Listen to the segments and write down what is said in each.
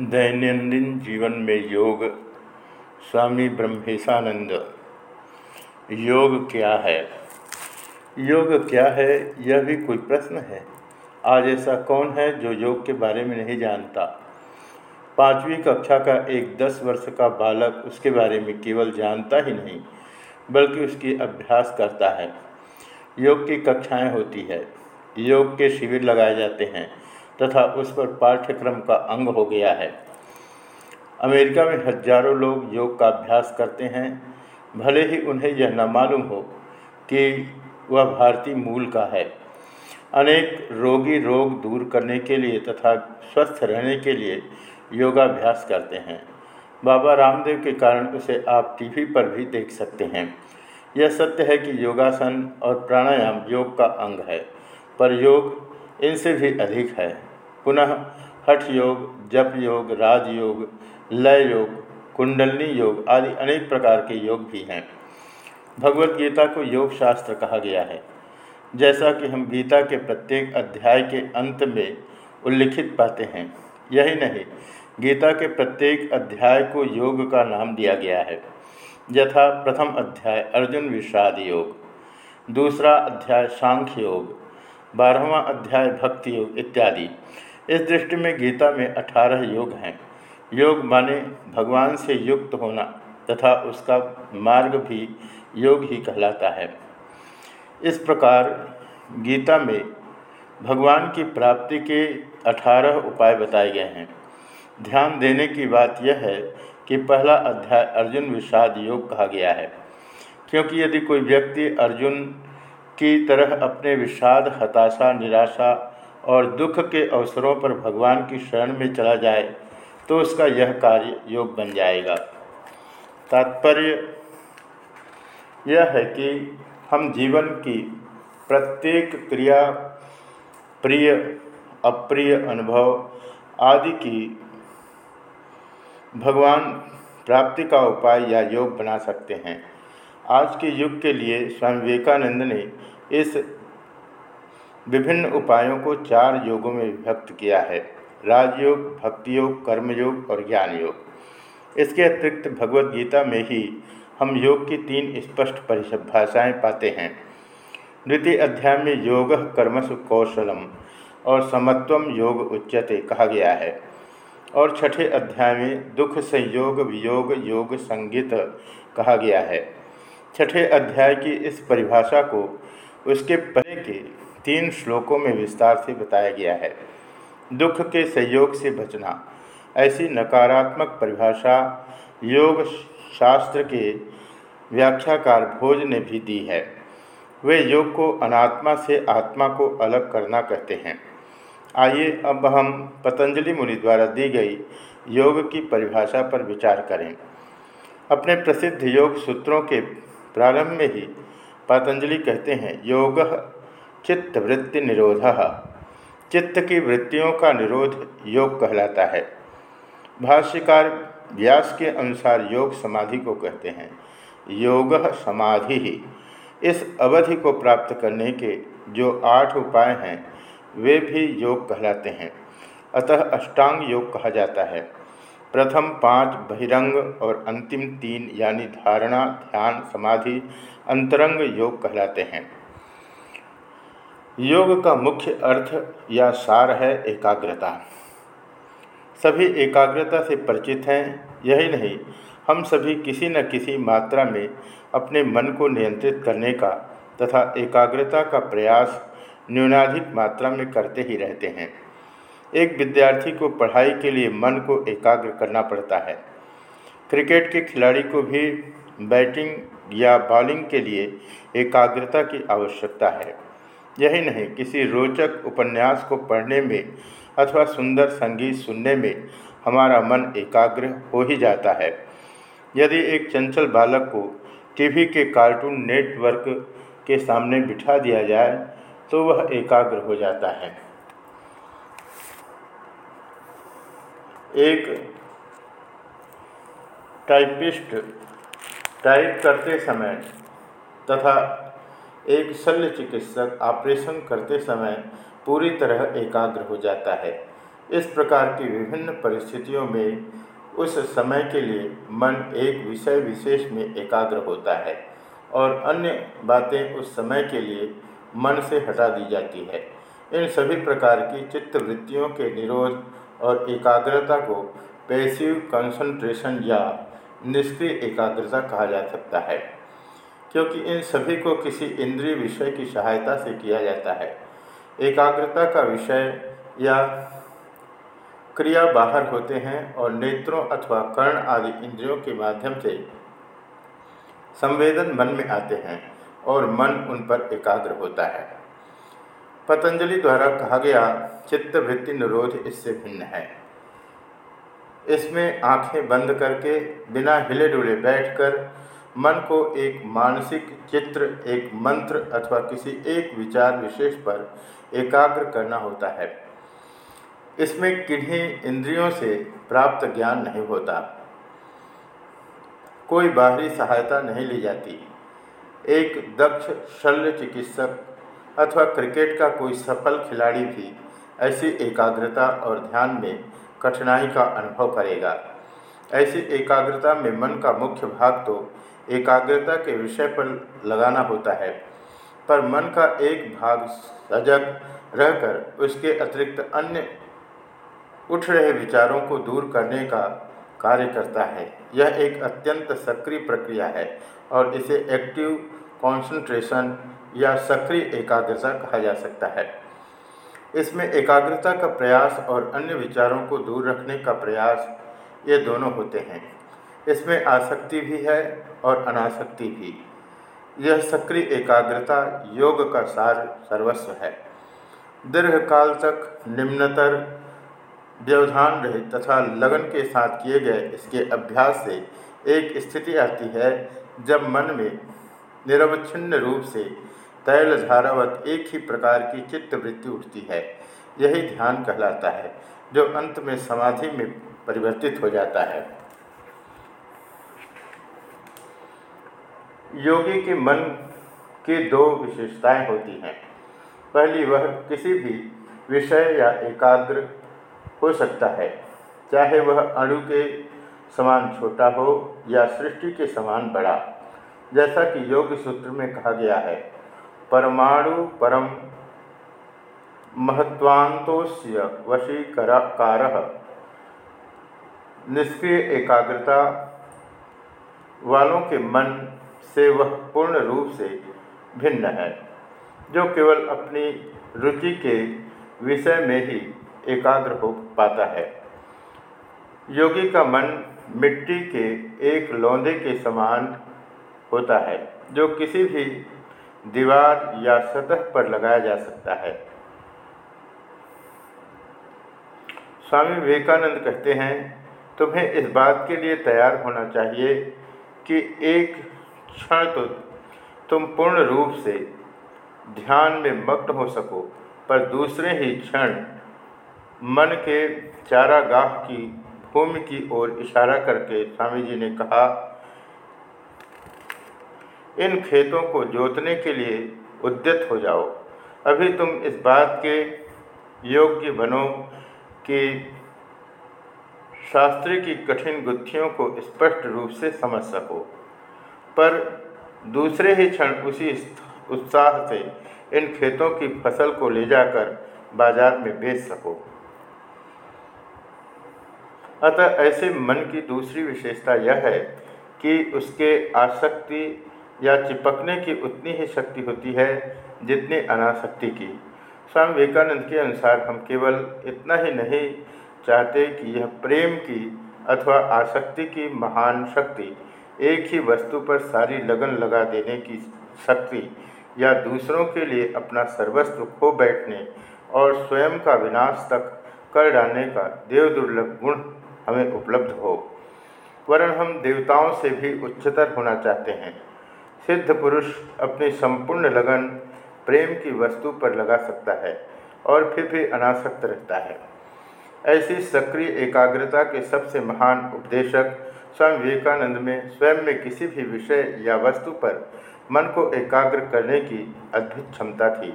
दैनंदिन जीवन में योग। स्वामी ब्रह्मेशानंद, योग क्या है? योग क्या है? यह भी कोई प्रश्न है। आज ऐसा कौन है जो योग के बारे में नहीं जानता? पाँचवीं कक्षा का एक दस वर्ष का बालक उसके बारे में केवल जानता ही नहीं, बल्कि उसकी अभ्यास करता है। योग की कक्षाएँ होती है। योग के शिविर लगाए जाते हैं। तथा उस पर पाठ्यक्रम का अंग हो गया है। अमेरिका में हज़ारों लोग योग का अभ्यास करते हैं। भले ही उन्हें यह न मालूम हो कि वह भारतीय मूल का है। अनेक रोगी रोग दूर करने के लिए तथा स्वस्थ रहने के लिए योगाभ्यास करते हैं। बाबा रामदेव के कारण उसे आप टीवी पर भी देख सकते हैं। यह सत्य है कि योगासन और प्राणायाम योग का अंग है, पर योग इनसे भी अधिक है। पुनः हठ योग, जप योग राजयोग लय योग, कुंडलनी योग आदि अनेक प्रकार के योग भी हैं। भगवत गीता को योग शास्त्र कहा गया है। जैसा कि हम गीता के प्रत्येक अध्याय के अंत में उल्लिखित पाते हैं, यही नहीं, गीता के प्रत्येक अध्याय को योग का नाम दिया गया है। यथा प्रथम अध्याय, अर्जुन विषाद योग। दूसरा अध्याय, सांख्य योग। बारहवा अध्याय, भक्ति योग, इत्यादि। इस दृष्टि में गीता में अठारह योग हैं। योग माने भगवान से युक्त होना तथा उसका मार्ग भी योग ही कहलाता है। इस प्रकार गीता में भगवान की प्राप्ति के अठारह उपाय बताए गए हैं। ध्यान देने की बात यह है कि पहला अध्याय अर्जुन विषाद योग कहा गया है। क्योंकि यदि कोई व्यक्ति अर्जुन की तरह अपने विषाद, हताशा, निराशा और दुख के अवसरों पर भगवान की शरण में चला जाए तो उसका यह कार्य योग बन जाएगा। तात्पर्य यह है कि हम जीवन की प्रत्येक क्रिया, प्रिय, अप्रिय अनुभव आदि की भगवान प्राप्ति का उपाय या योग बना सकते हैं। आज के युग के लिए स्वामी विवेकानंद ने इस विभिन्न उपायों को चार योगों में विभक्त किया है, राजयोग, भक्तियोग, कर्मयोग और ज्ञान योग इसके अतिरिक्त भगवत गीता में ही हम योग की तीन स्पष्ट परिभाषाएँ पाते हैं। द्वितीय अध्याय में योग कर्मसु कौशलम और समत्वम योग उच्यते कहा गया है। और छठे अध्याय में दुख संयोग वियोग योग संगीत कहा गया है। छठे अध्याय की इस परिभाषा को उसके पहले के तीन श्लोकों में विस्तार से बताया गया है। दुख के सहयोग से बचना, ऐसी नकारात्मक परिभाषा योग शास्त्र के व्याख्याकार भोज ने भी दी है। वे योग को अनात्मा से आत्मा को अलग करना कहते हैं। आइए अब हम पतंजलि मुनि द्वारा दी गई योग की परिभाषा पर विचार करें। अपने प्रसिद्ध योग सूत्रों के प्रारंभ में ही पतंजलि कहते हैं, योग चित्त वृत्ति निरोध। चित्त की वृत्तियों का निरोध योग कहलाता है। भाष्यकार व्यास के अनुसार योग समाधि को कहते हैं। योग समाधि ही। इस अवधि को प्राप्त करने के जो आठ उपाय हैं, वे भी योग कहलाते हैं। अतः अष्टांग योग कहा जाता है। प्रथम पाँच बहिरंग और अंतिम तीन यानी धारणा, ध्यान, समाधि, अंतरंग योग कहलाते हैं। योग का मुख्य अर्थ या सार है एकाग्रता। सभी एकाग्रता से परिचित हैं, यही नहीं, हम सभी किसी न किसी मात्रा में अपने मन को नियंत्रित करने का तथा एकाग्रता का प्रयास न्यूनाधिक मात्रा में करते ही रहते हैं। एक विद्यार्थी को पढ़ाई के लिए मन को एकाग्र करना पड़ता है। क्रिकेट के खिलाड़ी को भी बैटिंग या बॉलिंग के लिए एकाग्रता की आवश्यकता है। यही नहीं, किसी रोचक उपन्यास को पढ़ने में अथवा सुंदर संगीत सुनने में हमारा मन एकाग्र हो ही जाता है। यदि एक चंचल बालक को टीवी के कार्टून नेटवर्क के सामने बिठा दिया जाए तो वह एकाग्र हो जाता है। एक टाइपिस्ट टाइप करते समय तथा एक शल्य चिकित्सक ऑपरेशन करते समय पूरी तरह एकाग्र हो जाता है। इस प्रकार की विभिन्न परिस्थितियों में उस समय के लिए मन एक विषय विशेष में एकाग्र होता है और अन्य बातें उस समय के लिए मन से हटा दी जाती है। इन सभी प्रकार की चित्त वृत्तियों के निरोध और एकाग्रता को पैसिव कंसंट्रेशन या निष्क्रिय एकाग्रता कहा जा सकता है। क्योंकि इन सभी को किसी इंद्रिय विषय की सहायता से किया जाता है। एकाग्रता का विषय या क्रिया बाहर होते हैं और नेत्रों अथवा कर्ण आदि इंद्रियों के माध्यम से संवेदन मन में आते हैं और मन उन पर एकाग्र होता है। पतंजलि द्वारा कहा गया चित्तवृत्ति निरोध इससे भिन्न है। इसमें आँखें बंद करके बिना हिले डुले बैठकर मन को एक मानसिक चित्र, एक मंत्र अथवा किसी एक विचार विशेष पर एकाग्र करना होता है। इसमें किन्हीं इंद्रियों से प्राप्त ज्ञान नहीं होता। कोई बाहरी सहायता नहीं ली जाती। एक दक्ष, शल्य चिकित्सक अथवा क्रिकेट का कोई सफल खिलाड़ी भी ऐसी एकाग्रता और ध्यान में कठिनाई का अनुभव करेगा। ऐसी एकाग्रता में मन का मुख्य भाग तो एकाग्रता के विषय पर लगाना होता है, पर मन का एक भाग सजग रहकर उसके अतिरिक्त अन्य उठ रहे विचारों को दूर करने का कार्य करता है। यह एक अत्यंत सक्रिय प्रक्रिया है और इसे एक्टिव कंसंट्रेशन या सक्रिय एकाग्रता कहा जा सकता है। इसमें एकाग्रता का प्रयास और अन्य विचारों को दूर रखने का प्रयास ये दोनों होते हैं। इसमें आसक्ति भी है और अनासक्ति भी। यह सक्रिय एकाग्रता योग का सार सर्वस्व है। दीर्घकाल तक निम्नतर व्यवधान रहित तथा लगन के साथ किए गए इसके अभ्यास से एक स्थिति आती है जब मन में निरवच्छिन्न रूप से तैल धारावत एक ही प्रकार की चित्त वृत्ति उठती है। यही ध्यान कहलाता है, जो अंत में समाधि में परिवर्तित हो जाता है। योगी के मन की दो विशेषताएँ होती हैं। पहली, वह किसी भी विषय या एकाग्र हो सकता है, चाहे वह अणु के समान छोटा हो या सृष्टि के समान बड़ा। जैसा कि योग सूत्र में कहा गया है, परमाणु परम महत्वांतोस्य वशीकार निष्क्रिय एकाग्रता वालों के मन से वह पूर्ण रूप से भिन्न है, जो केवल अपनी रुचि के विषय में ही एकाग्र हो पाता है। योगी का मन मिट्टी के एक लौंदे के समान होता है, जो किसी भी दीवार या सतह पर लगाया जा सकता है। स्वामी विवेकानंद कहते हैं, तुम्हें इस बात के लिए तैयार होना चाहिए कि एक क्षण तो तुम पूर्ण रूप से ध्यान में मग्न हो सको, पर दूसरे ही क्षण मन के चारागाह की भूमि की ओर इशारा करके स्वामी जी ने कहा, इन खेतों को जोतने के लिए उद्यत हो जाओ। अभी तुम इस बात के योग्य बनो कि शास्त्र की कठिन गुत्थियों को स्पष्ट रूप से समझ सको। पर दूसरे ही क्षण उसी उत्साह से इन खेतों की फ़सल को ले जाकर बाज़ार में बेच सको। अतः ऐसे मन की दूसरी विशेषता यह है कि उसके आसक्ति या चिपकने की उतनी ही शक्ति होती है जितनी अनासक्ति की। स्वामी विवेकानंद के अनुसार हम केवल इतना ही नहीं चाहते कि यह प्रेम की अथवा आसक्ति की महान शक्ति एक ही वस्तु पर सारी लगन लगा देने की शक्ति या दूसरों के लिए अपना सर्वस्व खो बैठने और स्वयं का विनाश तक कर डालने का देव दुर्लभ गुण हमें उपलब्ध हो। वरन हम देवताओं से भी उच्चतर होना चाहते हैं। सिद्ध पुरुष अपनी संपूर्ण लगन प्रेम की वस्तु पर लगा सकता है और फिर भी अनासक्त रहता है। ऐसी सक्रिय एकाग्रता के सबसे महान उपदेशक स्वामी विवेकानंद में स्वयं में किसी भी विषय या वस्तु पर मन को एकाग्र करने की अद्भुत क्षमता थी।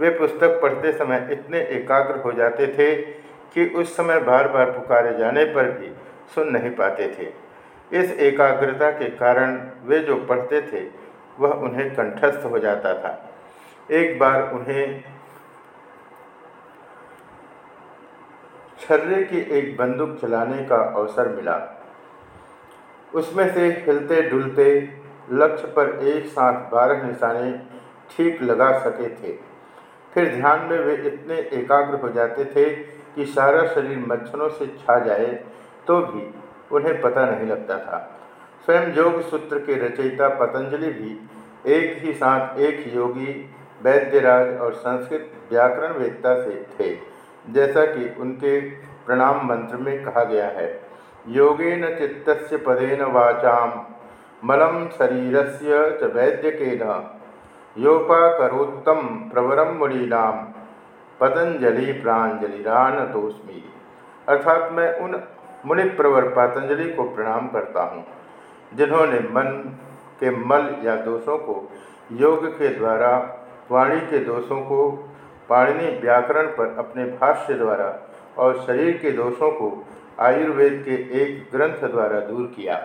वे पुस्तक पढ़ते समय इतने एकाग्र हो जाते थे कि उस समय बार बार पुकारे जाने पर भी सुन नहीं पाते थे। इस एकाग्रता के कारण वे जो पढ़ते थे, वह उन्हें कंठस्थ हो जाता था। एक बार उन्हें छर्रे की एक बंदूक चलाने का अवसर मिला। उसमें से हिलते डुलते लक्ष्य पर एक साथ बारह निशाने ठीक लगा सके थे। फिर ध्यान में वे इतने एकाग्र हो जाते थे कि सारा शरीर मच्छरों से छा जाए तो भी उन्हें पता नहीं लगता था। स्वयं योग सूत्र के रचयिता पतंजलि भी एक ही साथ एक योगी, वैद्यराज और संस्कृत व्याकरण वेदता से थे, जैसा कि उनके प्रणाम मंत्र में कहा गया है। योगेन चित्त पदेन वाचाम मलम शरीर से च वैद्यकेन। योपाकरोत्तम प्रवरम मुनीनाम, पतंजलि प्राजलिरानतोस्मी अर्थात मैं उन मुनि प्रवर पतंजलि को प्रणाम करता हूँ, जिन्होंने मन के मल या दोषों को, योग के द्वारा, वाणी के दोषों को, पाणिनि व्याकरण पर अपने भाष्य द्वारा और शरीर के दोषों को आयुर्वेद के एक ग्रंथ द्वारा दूर किया।